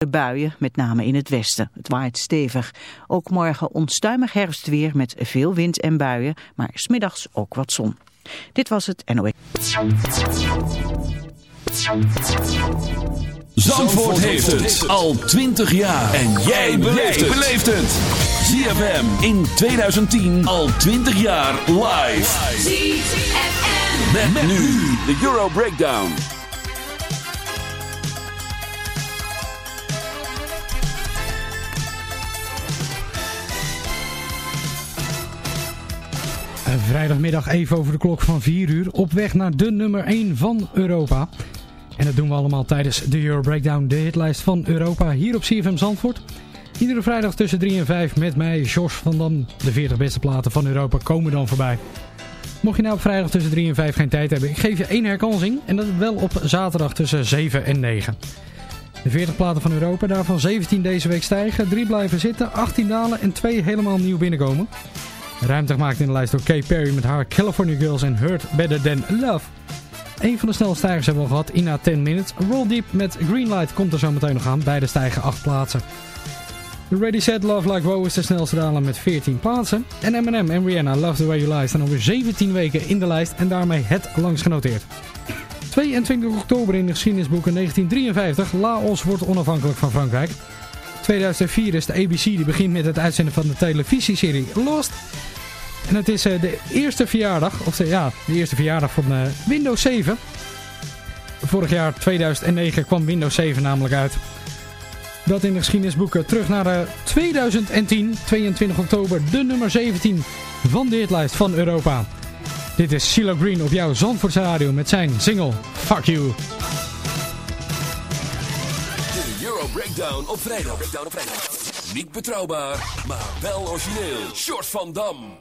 De buien, met name in het westen. Het waait stevig. Ook morgen onstuimig herfstweer met veel wind en buien, maar smiddags ook wat zon. Dit was het NOE. Zandvoort heeft het al 20 jaar. En jij beleeft het. ZFM in 2010 al 20 jaar live. ZFM. Met, nu de Euro Breakdown. Vrijdagmiddag even over de klok van 4 uur. Op weg naar de nummer 1 van Europa. En dat doen we allemaal tijdens de Euro Breakdown, de hitlijst van Europa, hier op CFM Zandvoort. Iedere vrijdag tussen 3 en 5 met mij, Jos van Dam. De 40 beste platen van Europa komen dan voorbij. Mocht je nou op vrijdag tussen 3 en 5 geen tijd hebben, ik geef je één herkansing. En dat wel op zaterdag tussen 7 en 9. De 40 platen van Europa, daarvan 17 deze week stijgen, 3 blijven zitten, 18 dalen en 2 helemaal nieuw binnenkomen. Ruimte gemaakt in de lijst door Kay Perry met haar California Girls en Hurt Better Than Love. Een van de snelle stijgers hebben we gehad, Ina 10 Minutes. Roll Deep met Greenlight komt er zo meteen nog aan. Beide stijgen 8 plaatsen. Ready Set Love Like Wow is de snelste daler met 14 plaatsen. En Eminem en Rihanna Love The Way You Lie staan alweer 17 weken in de lijst en daarmee het langst genoteerd. 22 oktober in de geschiedenisboeken 1953. Laos wordt onafhankelijk van Frankrijk. 2004 is de ABC die begint met het uitzenden van de televisieserie Lost. En het is uh, de eerste verjaardag, of de, ja, de eerste verjaardag van uh, Windows 7. Vorig jaar 2009 kwam Windows 7 namelijk uit. Dat in de geschiedenisboeken terug naar uh, 2010, 22 oktober, de nummer 17 van de hitlijst van Europa. Dit is CeeLo Green op jouw Zandvoortse radio met zijn single Fuck You. Breakdown op vrijdag. Niet betrouwbaar, maar wel origineel. Short van Dam.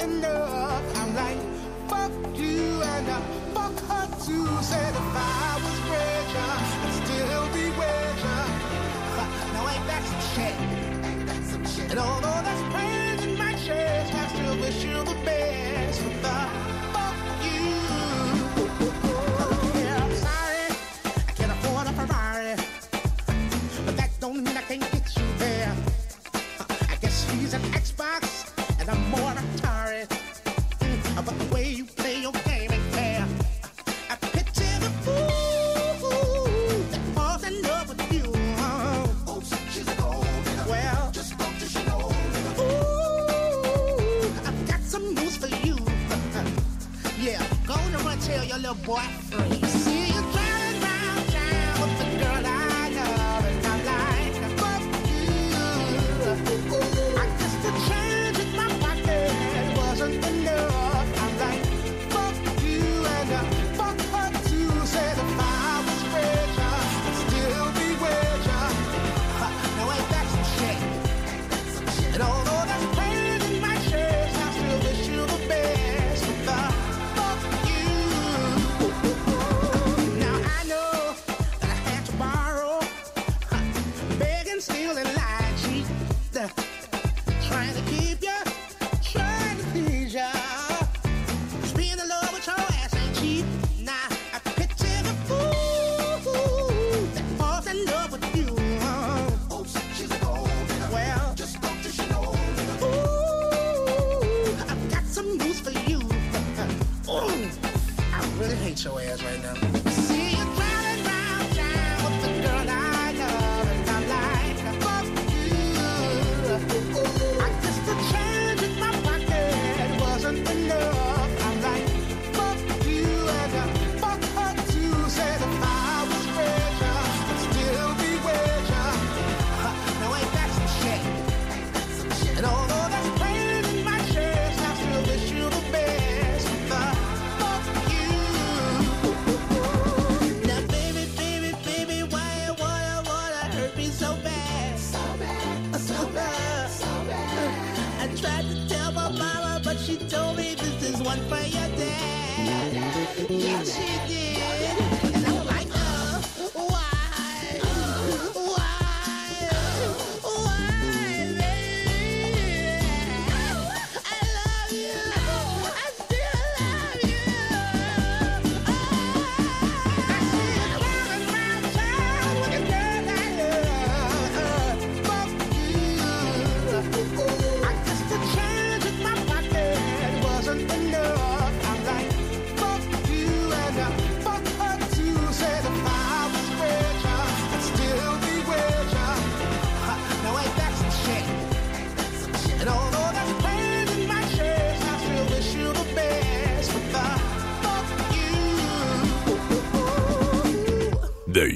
enough. I'm like, fuck you and uh, fuck her. Said if I And although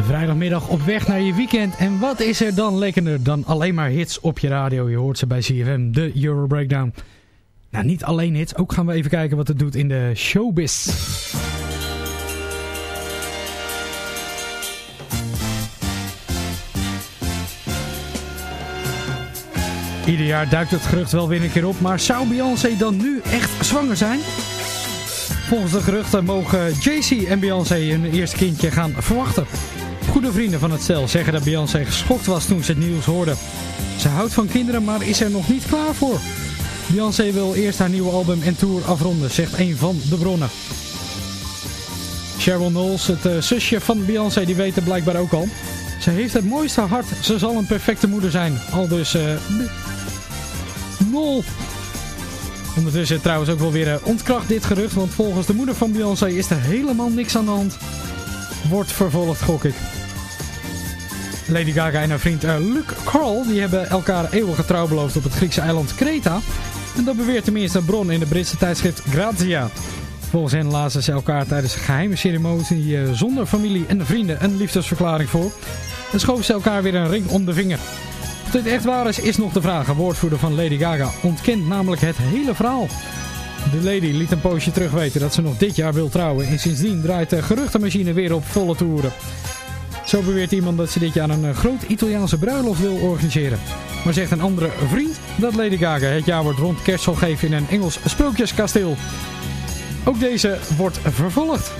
Vrijdagmiddag op weg naar je weekend. En wat is er dan lekkerder dan alleen maar hits op je radio? Je hoort ze bij CFM, de Euro Breakdown. Nou, niet alleen hits. Ook gaan we even kijken wat het doet in de showbiz. Ieder jaar duikt het gerucht wel weer een keer op. Maar zou Beyoncé dan nu echt zwanger zijn? Volgens de geruchten mogen Jay-Z en Beyoncé hun eerste kindje gaan verwachten. Goede vrienden van het stel zeggen dat Beyoncé geschokt was toen ze het nieuws hoorde. Ze houdt van kinderen, maar is er nog niet klaar voor. Beyoncé wil eerst haar nieuwe album en tour afronden, zegt een van de bronnen. Cheryl Knowles, het eh, zusje van Beyoncé, die weet het blijkbaar ook al. Ze heeft het mooiste hart, ze zal een perfecte moeder zijn. Al dus... eh Nol. Ondertussen trouwens ook wel weer eh, ontkracht dit gerucht, want volgens de moeder van Beyoncé is er helemaal niks aan de hand. Wordt vervolgd, gok ik. Lady Gaga en haar vriend eh, Luke die hebben elkaar eeuwige trouw beloofd op het Griekse eiland Kreta. En dat beweert tenminste een bron in de Britse tijdschrift Grazia. Volgens hen lazen ze elkaar tijdens een geheime ceremonie eh, zonder familie en vrienden een liefdesverklaring voor. En schoven ze elkaar weer een ring om de vinger. Of dit echt waar is, is nog de vraag. Een woordvoerder van Lady Gaga ontkent namelijk het hele verhaal. De lady liet een poosje terug weten dat ze nog dit jaar wil trouwen. En sindsdien draait de geruchtenmachine weer op volle toeren. Zo beweert iemand dat ze dit jaar een eh, groot Italiaanse bruiloft wil organiseren. Maar zegt een andere vriend dat Lady Gaga het jaar wordt rond kerst zal geven in een Engels sprookjeskasteel. Ook deze wordt vervolgd.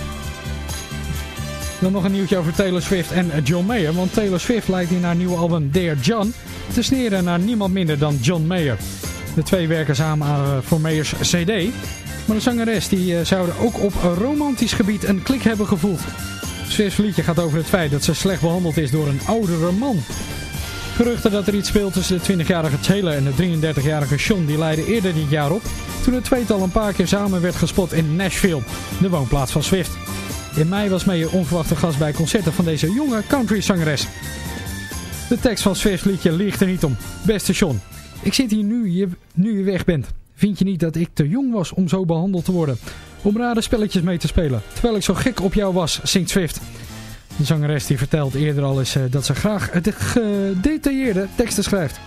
Dan nog een nieuwtje over Taylor Swift en John Mayer. Want Taylor Swift lijkt in haar nieuwe album Dear John te sneren naar niemand minder dan John Mayer. De twee werken samen eh, voor Mayers CD. Maar de zangeres die eh, zouden ook op romantisch gebied een klik hebben gevoeld. Swift's liedje gaat over het feit dat ze slecht behandeld is door een oudere man. Geruchten dat er iets speelt tussen de 20-jarige Taylor en de 33-jarige Sean die leidden eerder dit jaar op. Toen het tweetal een paar keer samen werd gespot in Nashville, de woonplaats van Swift. In mei was Mayer onverwachte gast bij concerten van deze jonge country-zangeres. De tekst van Swift's liedje liegt er niet om. Beste Sean, ik zit hier nu je, nu je weg bent. Vind je niet dat ik te jong was om zo behandeld te worden? Om rare spelletjes mee te spelen. Terwijl ik zo gek op jou was, zingt Swift. De zangeres die vertelt eerder al eens eh, dat ze graag de gedetailleerde teksten schrijft.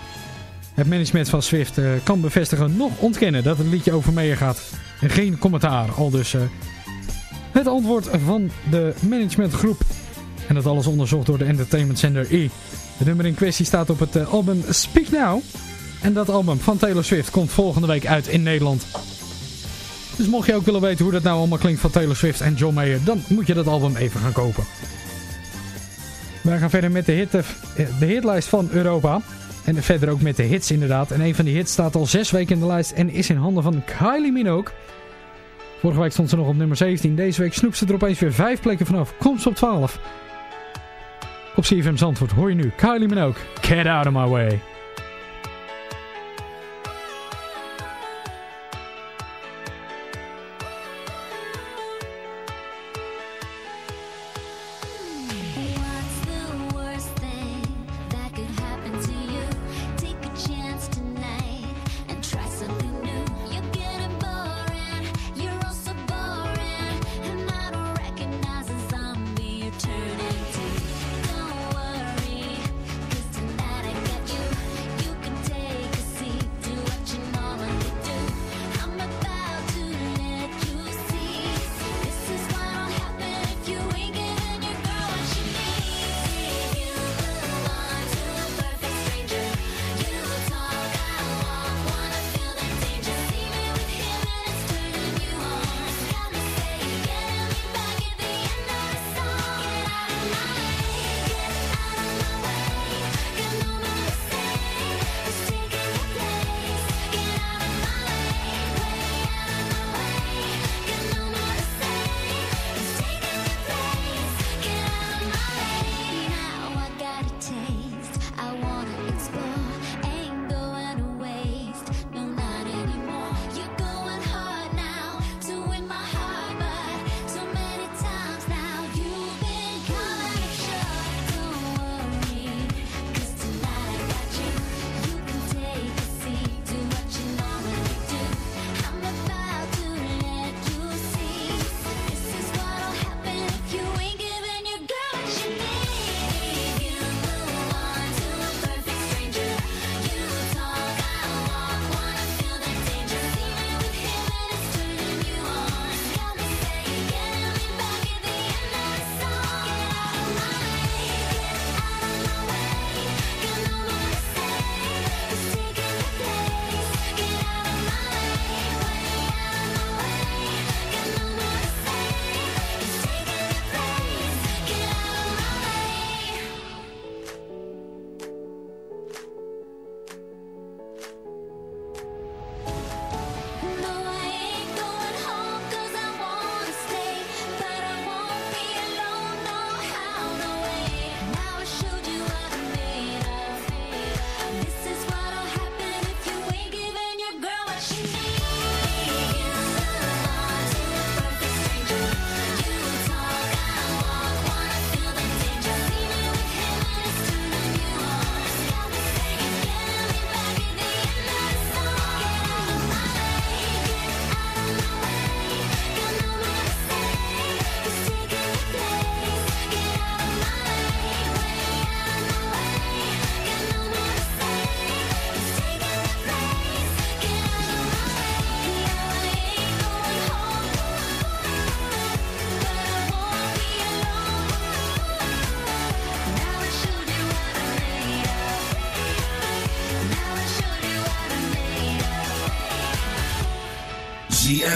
Het management van Swift eh, kan bevestigen nog ontkennen dat het liedje over Mayer gaat. En geen commentaar, al dus eh, het antwoord van de managementgroep. En dat alles onderzocht door de entertainmentzender E. De nummer in kwestie staat op het album Speak Now. En dat album van Taylor Swift komt volgende week uit in Nederland. Dus mocht je ook willen weten hoe dat nou allemaal klinkt van Taylor Swift en John Mayer, dan moet je dat album even gaan kopen. Wij gaan verder met de, hit, eh, de hitlijst van Europa. En verder ook met de hits inderdaad. En een van die hits staat al zes weken in de lijst en is in handen van Kylie Minogue. Vorige week stond ze nog op nummer 17. Deze week snoept ze er opeens weer vijf plekken vanaf. Komt ze op 12. Op CFM Zandvoort hoor je nu Kylie Minogue. Get out of my way.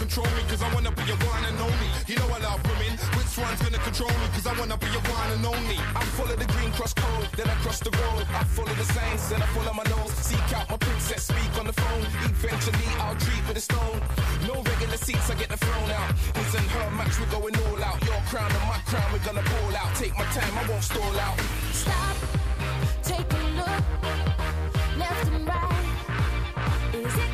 control me Cause I wanna be your one and only. You know I love women. Which one's gonna control me? Cause I wanna be your one and only. I follow the green cross code Then I cross the road. I follow the saints, Then I follow my nose. Seek out my princess Speak on the phone. Eventually I'll treat with a stone. No regular seats I get the thrown out. His and her match We're going all out. Your crown and my crown We're gonna pull out. Take my time I won't stall out. Stop Take a look Left and right. Is it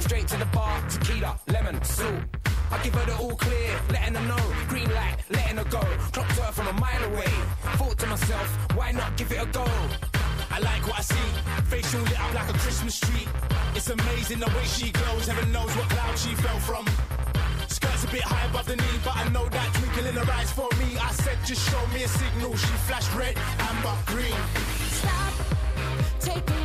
Straight to the bar. Tequila, lemon, salt. I give her the all clear, letting her know. Green light, letting her go. Clocked her from a mile away. Thought to myself, why not give it a go? I like what I see. Facial lit up like a Christmas tree. It's amazing the way she glows. Heaven knows what cloud she fell from. Skirt's a bit high above the knee, but I know that twinkle in her eyes for me. I said, just show me a signal. She flashed red, amber, green. Stop, take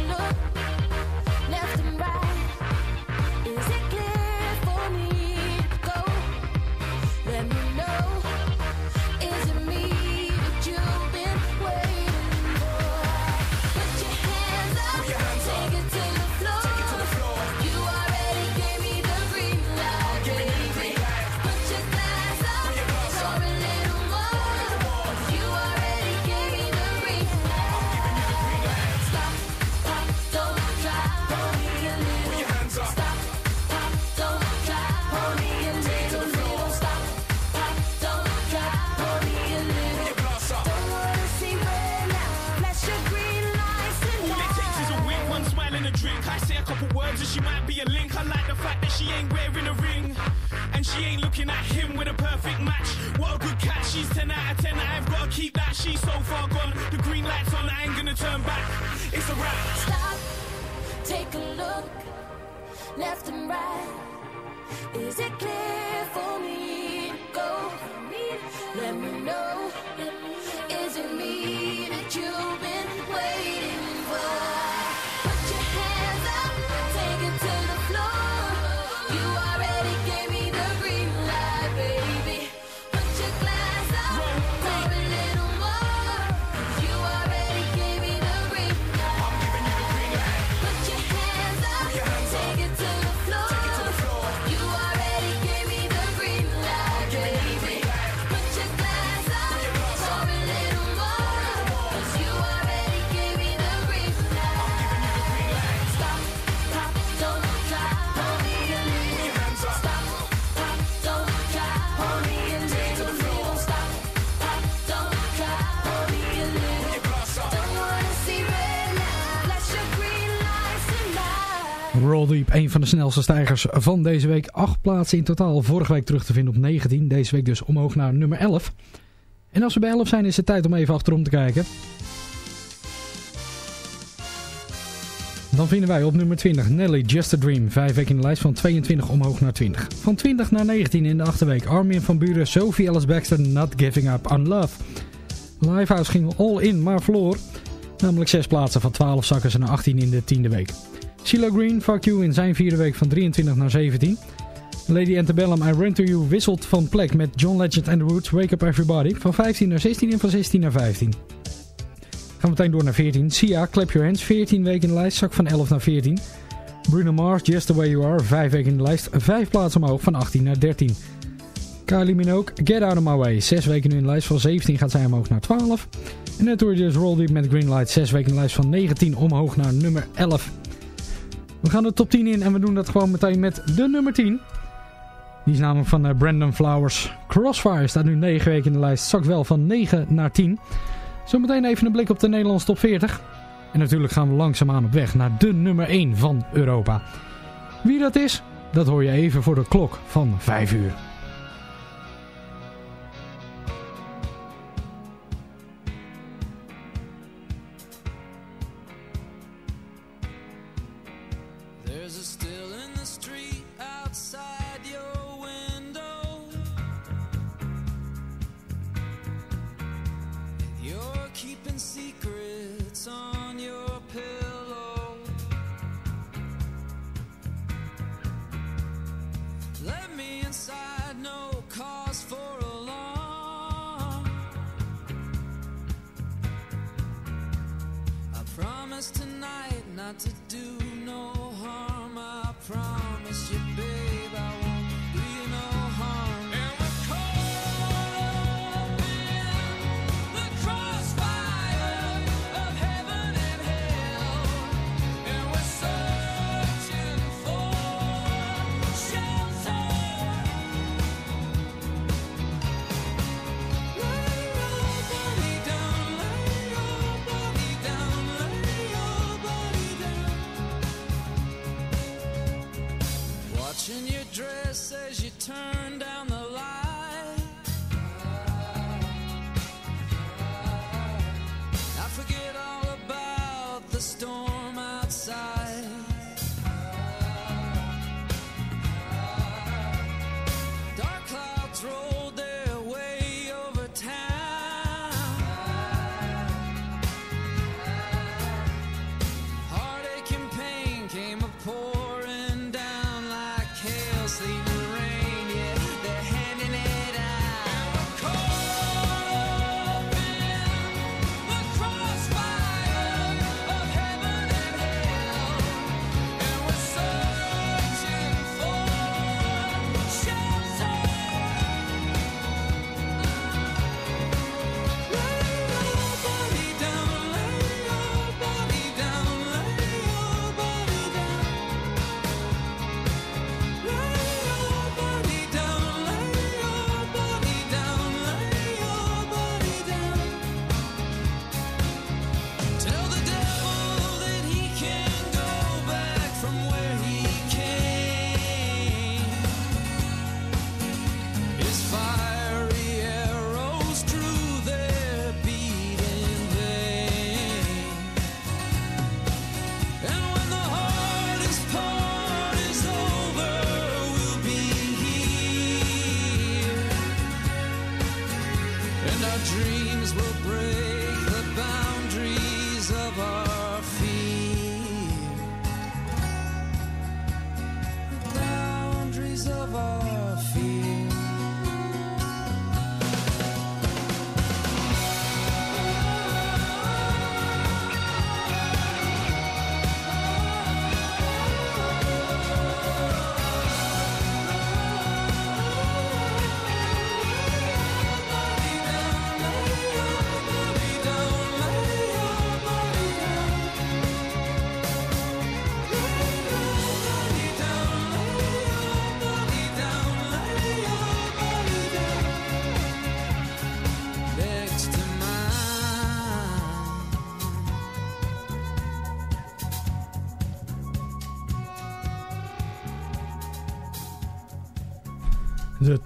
Roll Deep, een van de snelste stijgers van deze week. Acht plaatsen in totaal. Vorige week terug te vinden op 19. Deze week dus omhoog naar nummer 11. En als we bij 11 zijn is het tijd om even achterom te kijken. Dan vinden wij op nummer 20 Nelly Just a Dream. Vijf weken in de lijst van 22 omhoog naar 20. Van 20 naar 19 in de achterweek. Armin van Buren, Sophie Ellis Baxter, Not Giving Up on Love. Livehouse ging all in, maar verloor. Namelijk 6 plaatsen van 12 zakken naar 18 in de tiende week. CeeLo Green, Fuck You in zijn vierde week van 23 naar 17. Lady Antebellum, I Run To You wisselt van plek met John Legend and The Roots, Wake Up Everybody. Van 15 naar 16 en van 16 naar 15. Gaan meteen door naar 14. Sia, Clap Your Hands, 14 weken in de lijst, zak van 11 naar 14. Bruno Mars, Just The Way You Are, 5 weken in de lijst, 5 plaatsen omhoog van 18 naar 13. Kylie Minogue, Get Out of My Way, 6 weken nu in de lijst, van 17 gaat zij omhoog naar 12. En net dus Roll Deep met Green Light, 6 weken in de lijst van 19 omhoog naar nummer 11. We gaan de top 10 in en we doen dat gewoon meteen met de nummer 10. Die is namelijk van eh, Brandon Flowers. Crossfire staat nu 9 weken in de lijst. Zakt wel van 9 naar 10. Zometeen even een blik op de Nederlandse top 40. En natuurlijk gaan we langzaamaan op weg naar de nummer 1 van Europa. Wie dat is, dat hoor je even voor de klok van 5 uur. Promise tonight not to do no harm. I promise you,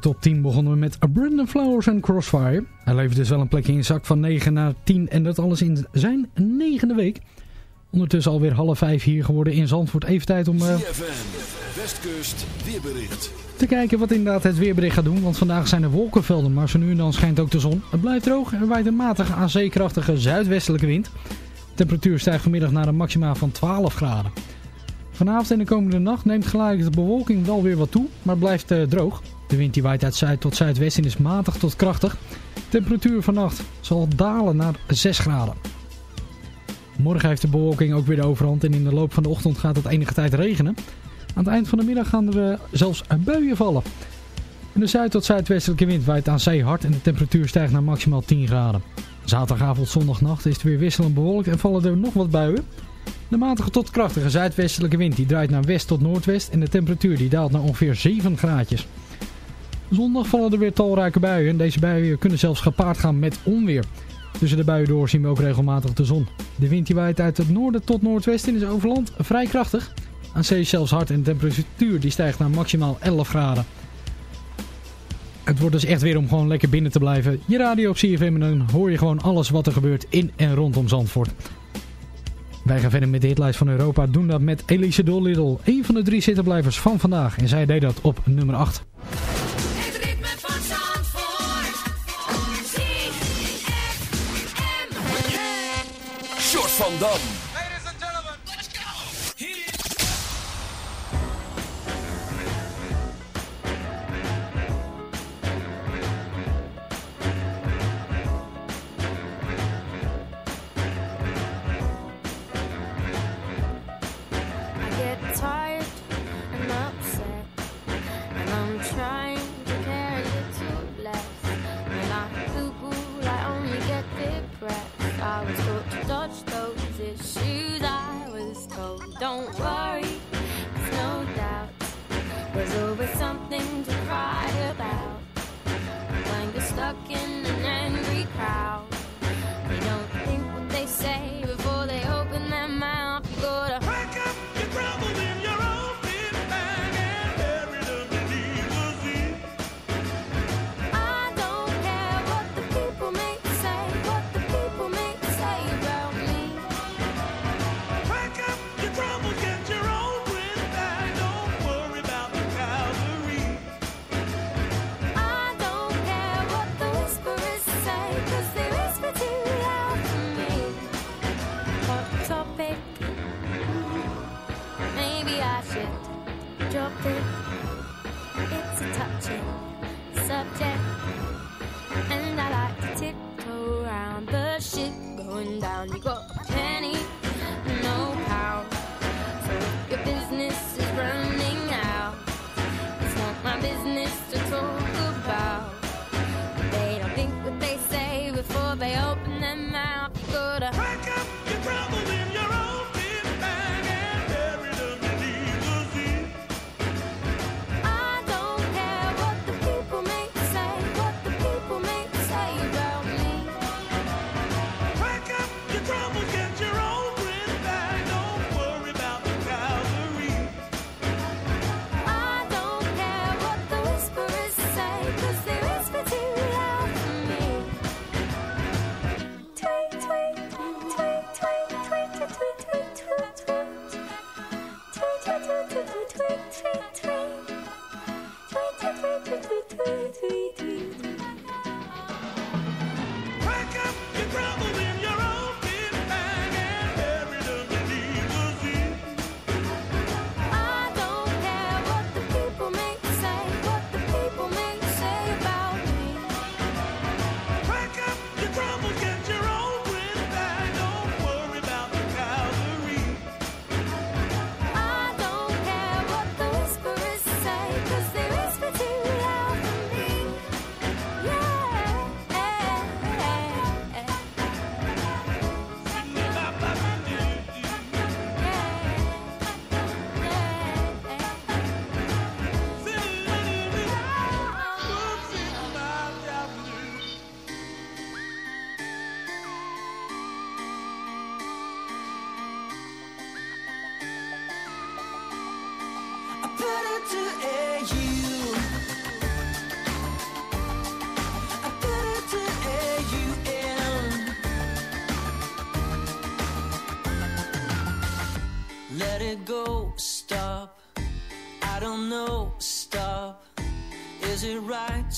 top 10 begonnen we met Brandon Flowers en Crossfire. Hij levert dus wel een plekje in zak van 9 naar 10 en dat alles in zijn negende week. Ondertussen alweer half 5 hier geworden in Zandvoort. Even tijd om eh, Westkust, weerbericht. te kijken wat inderdaad het weerbericht gaat doen. Want vandaag zijn er wolkenvelden, maar zo nu en dan schijnt ook de zon. Het blijft droog en er waait een matige aan zeekrachtige zuidwestelijke wind. De temperatuur stijgt vanmiddag naar een maxima van 12 graden. Vanavond en de komende nacht neemt gelijk de bewolking wel weer wat toe, maar blijft eh, droog. De wind die waait uit zuid tot zuidwesten is matig tot krachtig. Temperatuur vannacht zal dalen naar 6 graden. Morgen heeft de bewolking ook weer de overhand en in de loop van de ochtend gaat het enige tijd regenen. Aan het eind van de middag gaan er eh, zelfs buien vallen. En de zuid- tot zuidwestelijke wind waait aan zee hard en de temperatuur stijgt naar maximaal 10 graden. Zaterdagavond, zondagnacht is het weer wisselend bewolkt en vallen er nog wat buien. De matige tot krachtige zuidwestelijke wind die draait naar west tot noordwest en de temperatuur die daalt naar ongeveer 7 graadjes. Zondag vallen er weer talrijke buien en deze buien kunnen zelfs gepaard gaan met onweer. Tussen de buien door zien we ook regelmatig de zon. De wind die waait uit het noorden tot noordwesten is over land vrij krachtig. Aan zee zelfs hard en de temperatuur die stijgt naar maximaal 11 graden. Het wordt dus echt weer om gewoon lekker binnen te blijven. Je radio op CFM en dan hoor je gewoon alles wat er gebeurt in en rondom Zandvoort. Wij gaan verder met de hitlijst van Europa. Doen dat met Elise Doolittle, een van de drie zittenblijvers van vandaag. En zij deed dat op nummer 8. Short van Dam. I get tired and upset, and I'm trying to care a little less. When I Google, I only get depressed. I was taught to dodge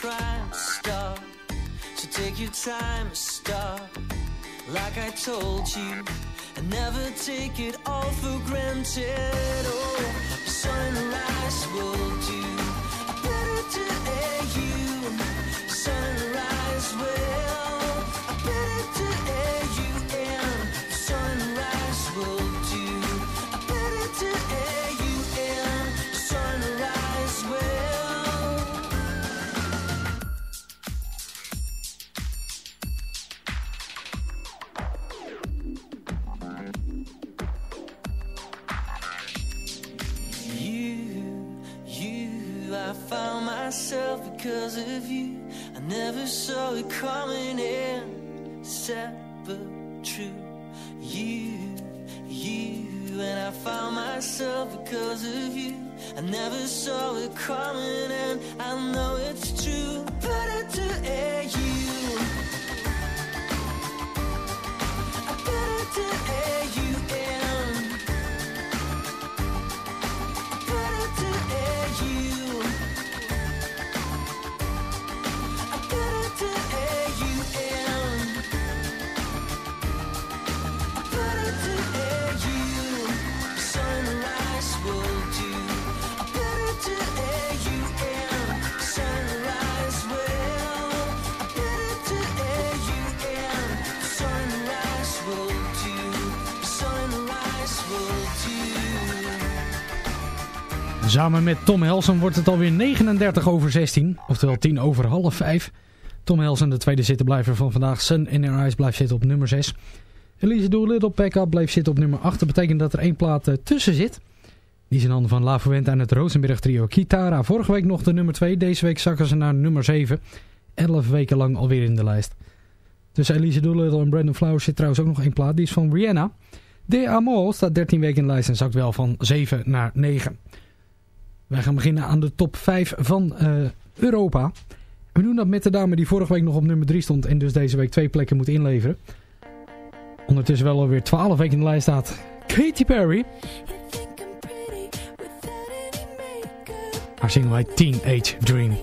crime, stop. So take your time, stop. Like I told you, and never take it all for granted. coming. Samen met Tom Helsen wordt het alweer 39 over 16, oftewel 10 over half 5. Tom Helsen, de tweede zittenblijver van vandaag, Sun in Her Eyes blijft zitten op nummer 6. Elise Doolittle, Pack Up, blijft zitten op nummer 8. Dat betekent dat er één plaat eh, tussen zit. Die is zijn handen van Lavuent en het Rosenberg trio Kitara. Vorige week nog de nummer 2, deze week zakken ze naar nummer 7. 11 weken lang alweer in de lijst. Tussen Elise Doolittle en Brandon Flowers zit trouwens ook nog één plaat. Die is van Rihanna. De Amor staat 13 weken in de lijst en zakt wel van 7 naar 9. Wij gaan beginnen aan de top 5 van eh, Europa. We doen dat met de dame die vorige week nog op nummer 3 stond en dus deze week twee plekken moet inleveren. Ondertussen wel alweer 12 weken in de lijst staat Katy Perry. Haar single Teenage Dream.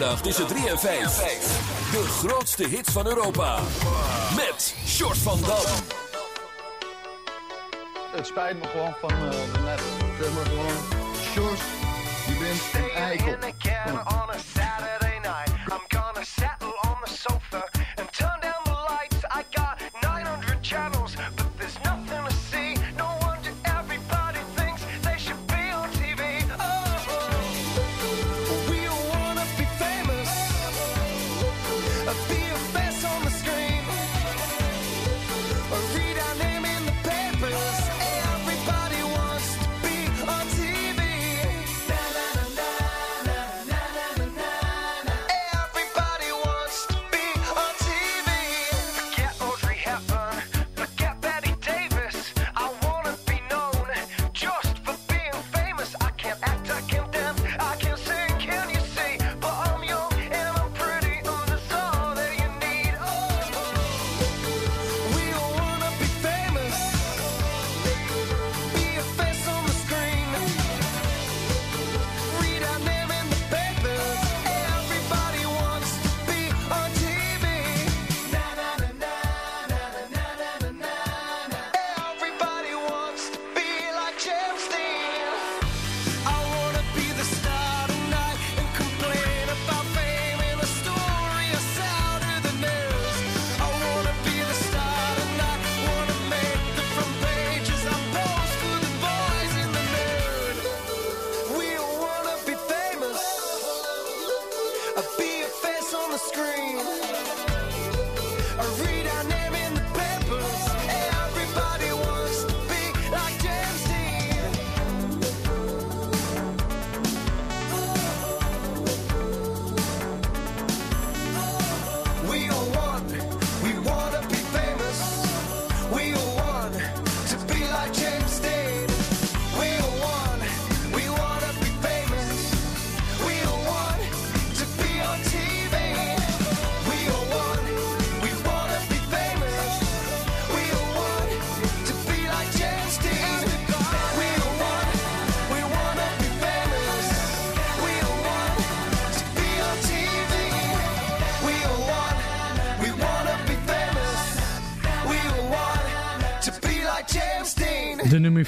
zaterdagmiddag tussen 3 en 5. De grootste hits van Europa. Met Short van Dam. Het spijt me gewoon van uh, net. Zeg gewoon, Short, je bent een eikel.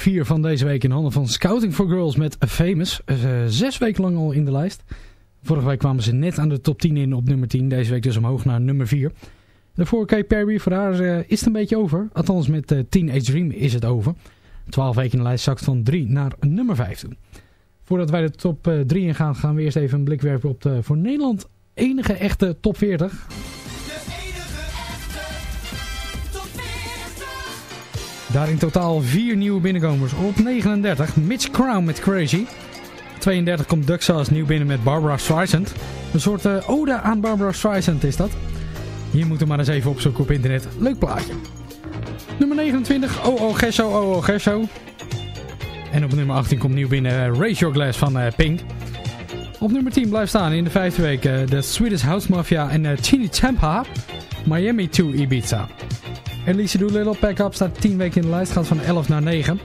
4 van deze week in handen van Scouting for Girls met Famous. Eh, zes weken lang al in de lijst. Vorige week kwamen ze net aan de top 10 in op nummer 10. Deze week dus omhoog naar nummer 4. Daarvoor Kay Perry, voor haar eh, is het een beetje over. Althans met eh, Teenage Dream is het over. 12 weken in de lijst zakt van 3 naar nummer 5 toe. Voordat wij de top 3 ingaan gaan we eerst even een blik werpen op de voor Nederland enige echte top 40. Daar in totaal vier nieuwe binnenkomers. Op 39 Mitch Crown met Crazy. 32 komt Duxas nieuw binnen met Barbara Streisand. Een soort eh, ode aan Barbara Streisand is dat. Je moet hem maar eens even opzoeken op internet. Leuk plaatje. Nummer 29 Oh Oh Gesso Oh Gesso. En op nummer 18 komt nieuw binnen eh, Raise Your Glass van eh, Pink. Op nummer 10 blijft staan in de vijfde week de Swedish House Mafia en Chini Champa. Miami to Ibiza. Elise Doolittle Pack Up staat 10 weken in de lijst, gaat van 11 naar 9.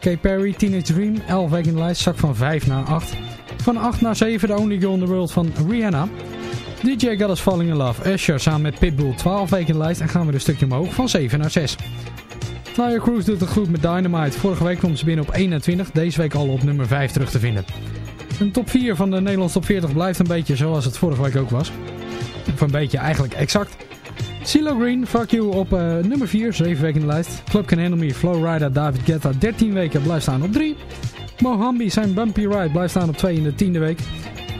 Kay Perry, Teenage Dream, 11 weken in de lijst, zak van 5 naar 8. Van 8 naar 7 The Only Girl in the World van Rihanna. DJ Got Us Falling in Love, Usher samen met Pitbull, 12 weken in de lijst en gaan we een stukje omhoog van 7 naar 6. Flyer Cruise doet het goed met Dynamite. Vorige week kwam ze binnen op 21, deze week al op nummer 5 terug te vinden. Een top 4 van de Nederlandse top 40 blijft een beetje zoals het vorige week ook was. Of een beetje eigenlijk exact. CeeLo Green, Fuck You op eh, nummer 4, 7 weken in de lijst. Club Can Handle Me, Flowrider, David Guetta, 13 weken, blijft staan op 3. Mohambi, zijn Bumpy Ride, blijft staan op 2 in de tiende week.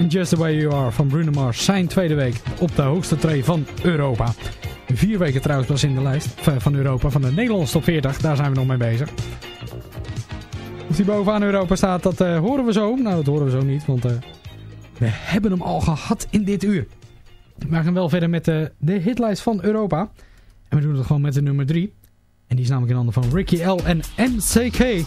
Just The Way You Are van Bruno Mars, zijn tweede week op de hoogste tree van Europa. Vier weken trouwens pas in de lijst eh, van Europa, van de Nederlandse top 40, daar zijn we nog mee bezig. Of die bovenaan Europa staat, dat eh, horen we zo. Nou, dat horen we zo niet, want we hebben hem al gehad in dit uur. We gaan wel verder met de, de hitlijst van Europa. En we doen het gewoon met de nummer 3. En die is namelijk in handen van Ricky L en MCK.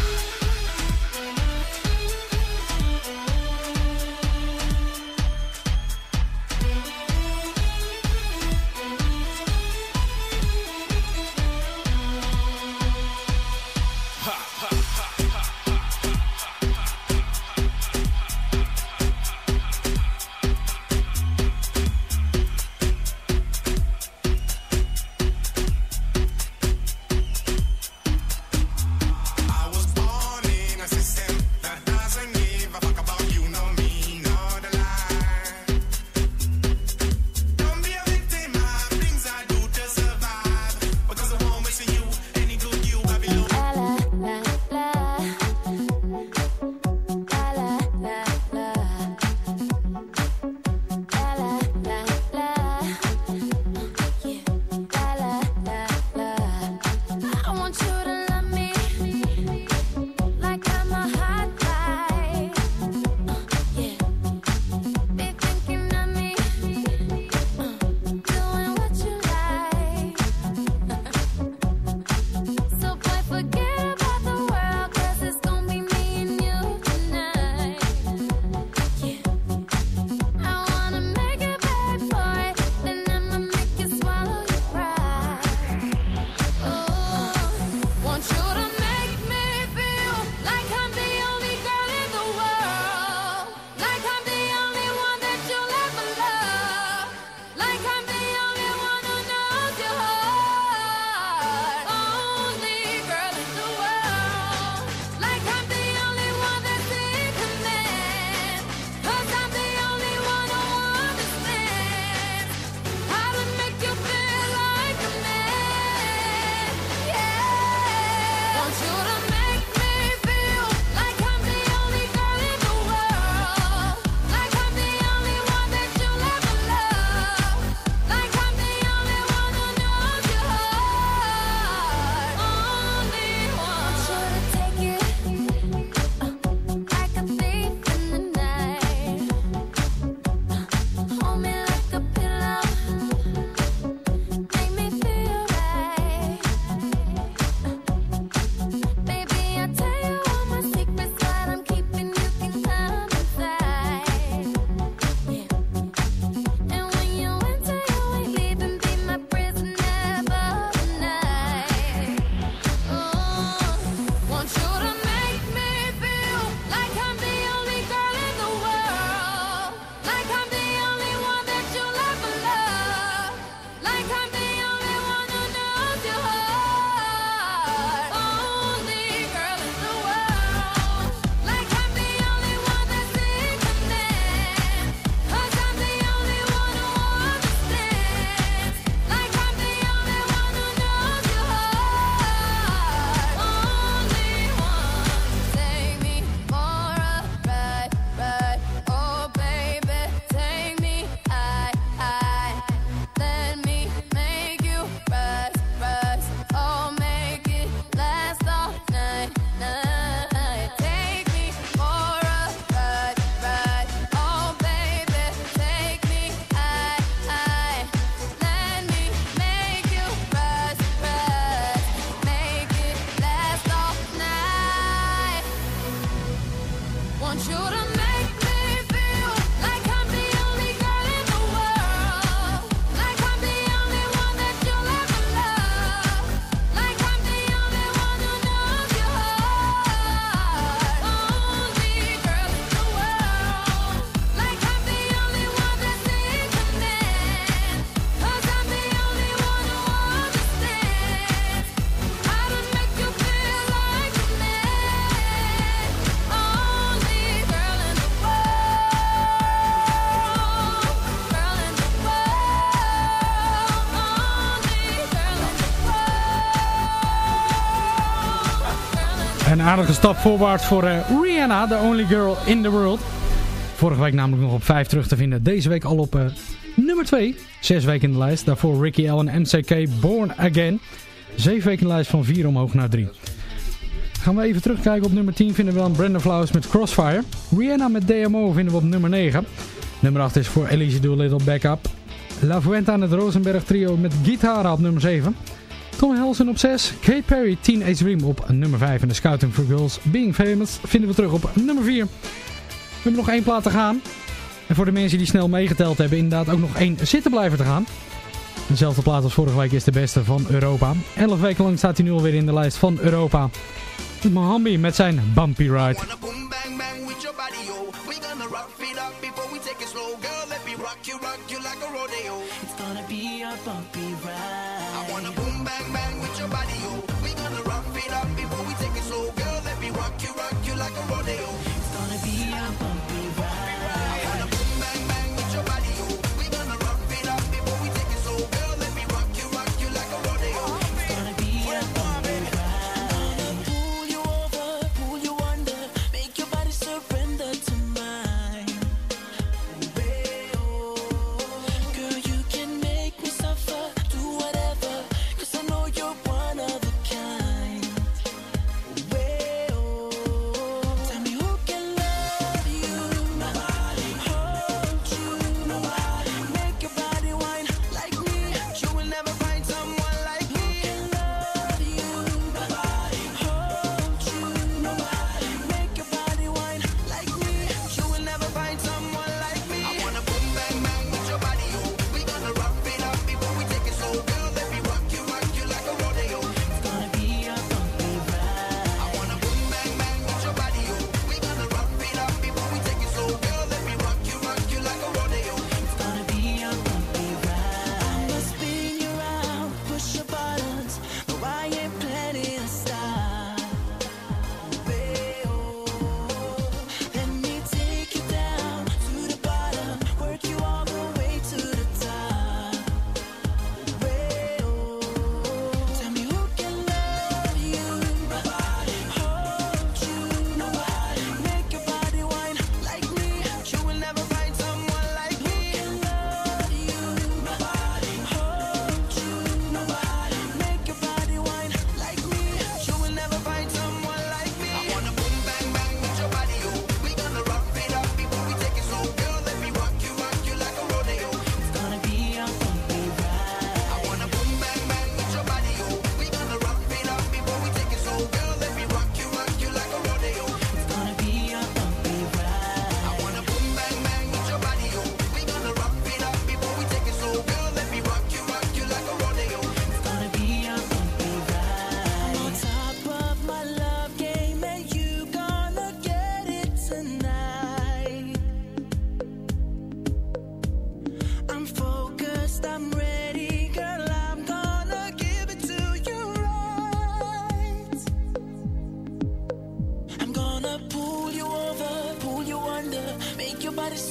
een aardige stap voorwaarts voor eh, Rihanna, the only girl in the world. Vorige week namelijk nog op 5 terug te vinden. Deze week al op eh, nummer 2. Zes weken in de lijst. Daarvoor Ricky Allen, MCK, Born Again. Zeven weken in de lijst van 4 omhoog naar 3. Gaan we even terugkijken op nummer 10 vinden we dan Brenda Flowers met Crossfire. Rihanna met DMO vinden we op nummer 9. Nummer 8 is voor Elise Doolittle Backup. La Fuenta en het Rosenberg trio met guitara op nummer 7. Tom Helsen op 6. Kate Perry, Teenage Dream op nummer 5. En de Scouting for Girls Being Famous vinden we terug op nummer 4. We hebben nog één plaat te gaan. En voor de mensen die snel meegeteld hebben, inderdaad ook nog één zitten blijven te gaan. Dezelfde plaat als vorige week is de beste van Europa. 11 weken lang staat hij nu alweer in de lijst van Europa. Mohambi met zijn Bumpy Ride. Boom bang bang with your body, yo. We gonna rock it up before we take it slow, girl. Let me rock you, rock you like a rodeo. It's gonna be a bumpy ride. I wanna boom bang bang with your body, yo.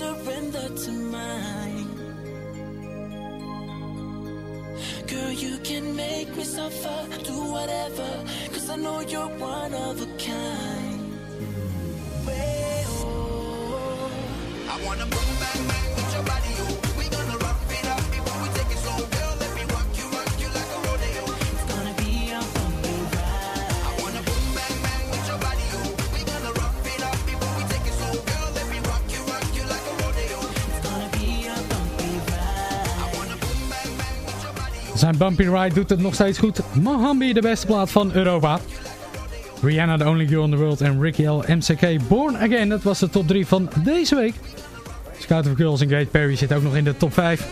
Surrender to mine. Girl, you can make me suffer, do whatever, cause I know you're one of a kind. I wanna boom bang bang Zijn Bumpy Ride doet het nog steeds goed. Mohambi de beste plaat van Europa. Rihanna, The Only Girl in the World en Ricky L. MCK Born Again. Dat was de top 3 van deze week. Scout of Girls en Great Perry zit ook nog in de top 5.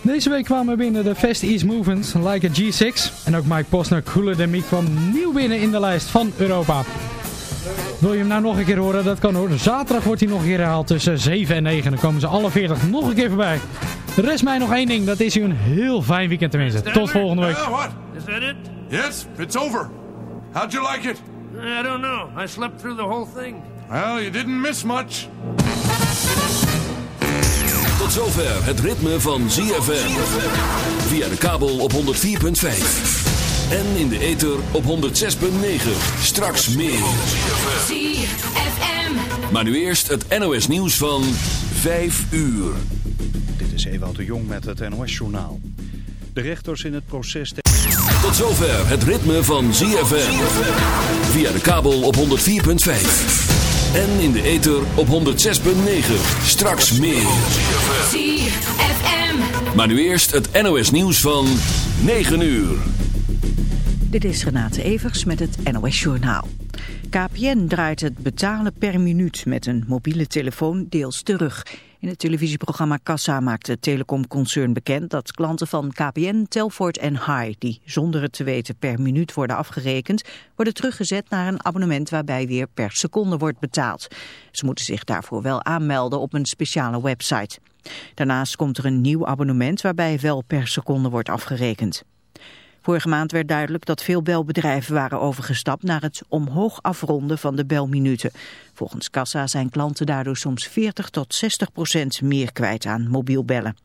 Deze week kwamen binnen de Fast East Movements, Like a G6. En ook Mike Posner, Cooler Than Me, kwam nieuw binnen in de lijst van Europa. Wil je hem nou nog een keer horen? Dat kan hoor. Zaterdag wordt hij nog een keer herhaald tussen 7 en 9. Dan komen ze alle 40 nog een keer voorbij. Rest mij nog één ding. Dat is u een heel fijn weekend tenminste. Tot volgende week. What? Is that it? Yes, it's over. How'd you like it? I don't know. I slept through the whole thing. Well, you didn't miss much. Tot zover het ritme van ZFM. Via de kabel op 104.5. En in de ether op 106.9. Straks meer. ZFM. Maar nu eerst het NOS nieuws van 5 uur. Dit is Ewout de Jong met het NOS-journaal. De rechters in het proces... Tot zover het ritme van ZFM. Via de kabel op 104.5. En in de ether op 106.9. Straks meer. ZFM. Maar nu eerst het NOS nieuws van 9 uur. Dit is Renate Evers met het NOS Journaal. KPN draait het betalen per minuut met een mobiele telefoon deels terug. In het televisieprogramma Kassa maakt het telecomconcern bekend dat klanten van KPN, Telfort en Hai, die zonder het te weten per minuut worden afgerekend, worden teruggezet naar een abonnement waarbij weer per seconde wordt betaald. Ze moeten zich daarvoor wel aanmelden op een speciale website. Daarnaast komt er een nieuw abonnement waarbij wel per seconde wordt afgerekend. Vorige maand werd duidelijk dat veel belbedrijven waren overgestapt naar het omhoog afronden van de belminuten. Volgens Kassa zijn klanten daardoor soms 40 tot 60 procent meer kwijt aan mobiel bellen.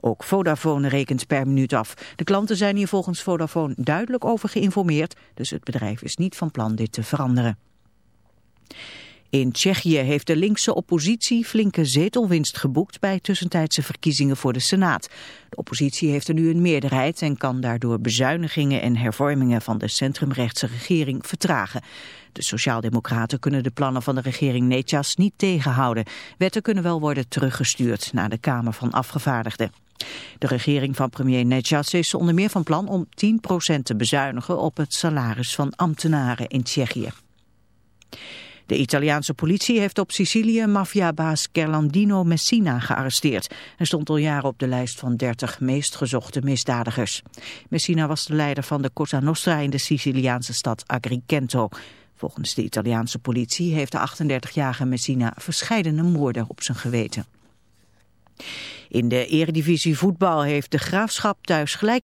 Ook Vodafone rekent per minuut af. De klanten zijn hier volgens Vodafone duidelijk over geïnformeerd, dus het bedrijf is niet van plan dit te veranderen. In Tsjechië heeft de linkse oppositie flinke zetelwinst geboekt bij tussentijdse verkiezingen voor de Senaat. De oppositie heeft er nu een meerderheid en kan daardoor bezuinigingen en hervormingen van de centrumrechtse regering vertragen. De sociaaldemocraten kunnen de plannen van de regering Nechas niet tegenhouden. Wetten kunnen wel worden teruggestuurd naar de Kamer van Afgevaardigden. De regering van premier Nechas is onder meer van plan om 10% te bezuinigen op het salaris van ambtenaren in Tsjechië. De Italiaanse politie heeft op Sicilië maffiabaas Gerlandino Messina gearresteerd. Hij stond al jaren op de lijst van 30 meest gezochte misdadigers. Messina was de leider van de Cosa Nostra in de Siciliaanse stad Agrigento. Volgens de Italiaanse politie heeft de 38-jarige Messina verscheidene moorden op zijn geweten. In de eredivisie voetbal heeft de Graafschap thuis gelijk